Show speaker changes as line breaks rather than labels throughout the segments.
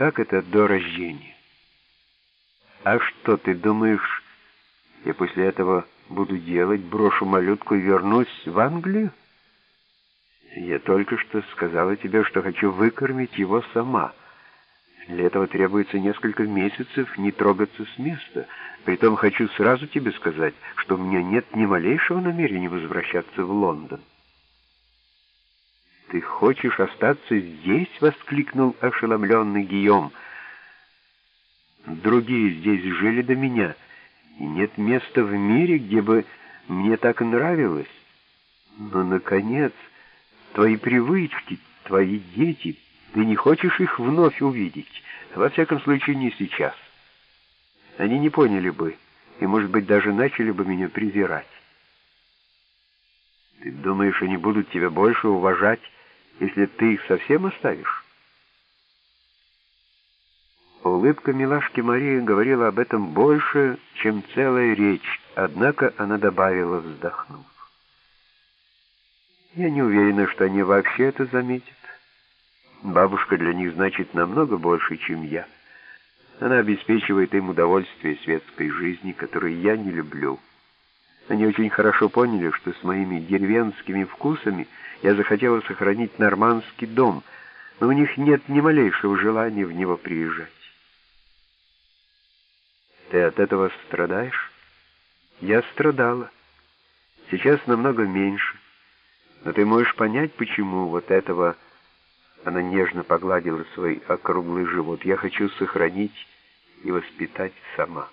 Как это до рождения? А что, ты думаешь, я после этого буду делать, брошу малютку и вернусь в Англию? Я только что сказала тебе, что хочу выкормить его сама. Для этого требуется несколько месяцев не трогаться с места. Притом хочу сразу тебе сказать, что у меня нет ни малейшего намерения возвращаться в Лондон. «Ты хочешь остаться здесь?» — воскликнул ошеломленный Гийом. «Другие здесь жили до меня, и нет места в мире, где бы мне так нравилось. Но, наконец, твои привычки, твои дети, ты не хочешь их вновь увидеть, во всяком случае не сейчас. Они не поняли бы, и, может быть, даже начали бы меня презирать. Ты думаешь, они будут тебя больше уважать, если ты их совсем оставишь? Улыбка милашки Марии говорила об этом больше, чем целая речь, однако она добавила, вздохнув. Я не уверена, что они вообще это заметят. Бабушка для них значит намного больше, чем я. Она обеспечивает им удовольствие светской жизни, которую я не люблю. Они очень хорошо поняли, что с моими деревенскими вкусами я захотела сохранить нормандский дом, но у них нет ни малейшего желания в него приезжать. Ты от этого страдаешь? Я страдала. Сейчас намного меньше. Но ты можешь понять, почему вот этого... Она нежно погладила свой округлый живот. Я хочу сохранить и воспитать сама.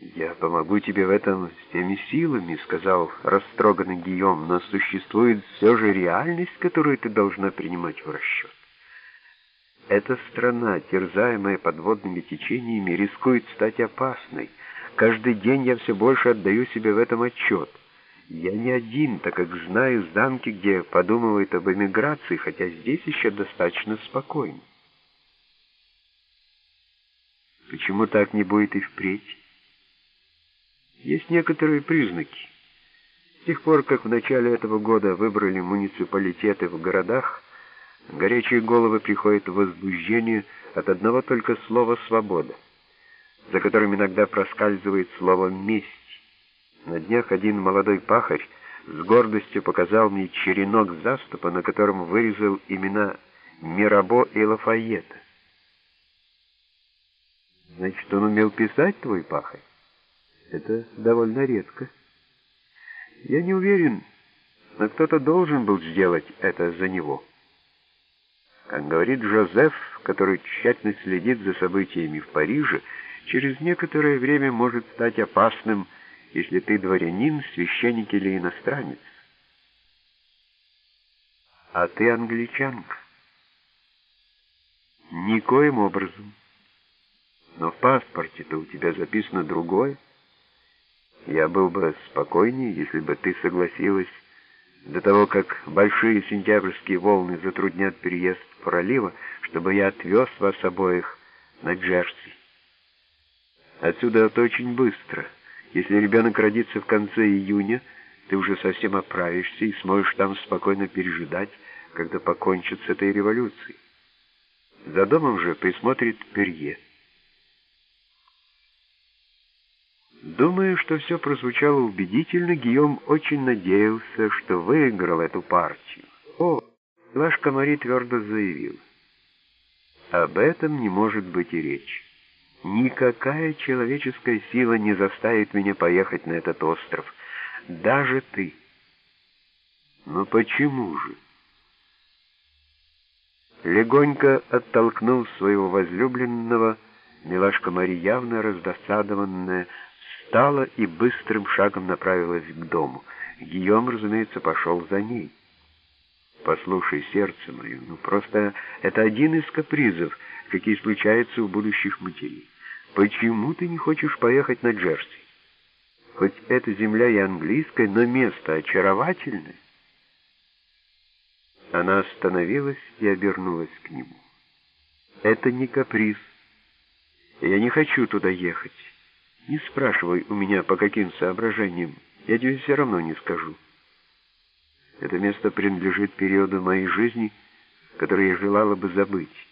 «Я помогу тебе в этом всеми силами», — сказал растроганный Гийом, «но существует все же реальность, которую ты должна принимать в расчет. Эта страна, терзаемая подводными течениями, рискует стать опасной. Каждый день я все больше отдаю себе в этом отчет. Я не один, так как знаю замки, где подумывают об эмиграции, хотя здесь еще достаточно спокойно. Почему так не будет и впредь? Есть некоторые признаки. С тех пор, как в начале этого года выбрали муниципалитеты в городах, горячие головы приходят в возбуждение от одного только слова «свобода», за которым иногда проскальзывает слово «месть». На днях один молодой пахарь с гордостью показал мне черенок заступа, на котором вырезал имена Мирабо и Лафайета. Значит, он умел писать, твой пахарь? Это довольно редко. Я не уверен, но кто-то должен был сделать это за него. Как говорит Жозеф, который тщательно следит за событиями в Париже, через некоторое время может стать опасным, если ты дворянин, священник или иностранец. А ты англичанка. Никоим образом. Но в паспорте-то у тебя записано другое. Я был бы спокойнее, если бы ты согласилась до того, как большие сентябрьские волны затруднят переезд пролива, чтобы я отвез вас обоих на Джерси. Отсюда это очень быстро. Если ребенок родится в конце июня, ты уже совсем оправишься и сможешь там спокойно пережидать, когда покончат с этой революцией. За домом же присмотрит Перье. Думая, что все прозвучало убедительно, Гийом очень надеялся, что выиграл эту партию. О, ваш Камари твердо заявил. Об этом не может быть и речи. Никакая человеческая сила не заставит меня поехать на этот остров. Даже ты. Но почему же? Легонько оттолкнув своего возлюбленного, милашка Мари, явно раздосадованная, встала и быстрым шагом направилась к дому. Гийом, разумеется, пошел за ней. «Послушай, сердце мое, ну просто это один из капризов, какие случаются у будущих матерей. Почему ты не хочешь поехать на Джерси? Хоть эта земля и английская, но место очаровательное». Она остановилась и обернулась к нему. «Это не каприз. Я не хочу туда ехать». Не спрашивай у меня, по каким соображениям. Я тебе все равно не скажу. Это место принадлежит периоду моей жизни, который я желала бы забыть.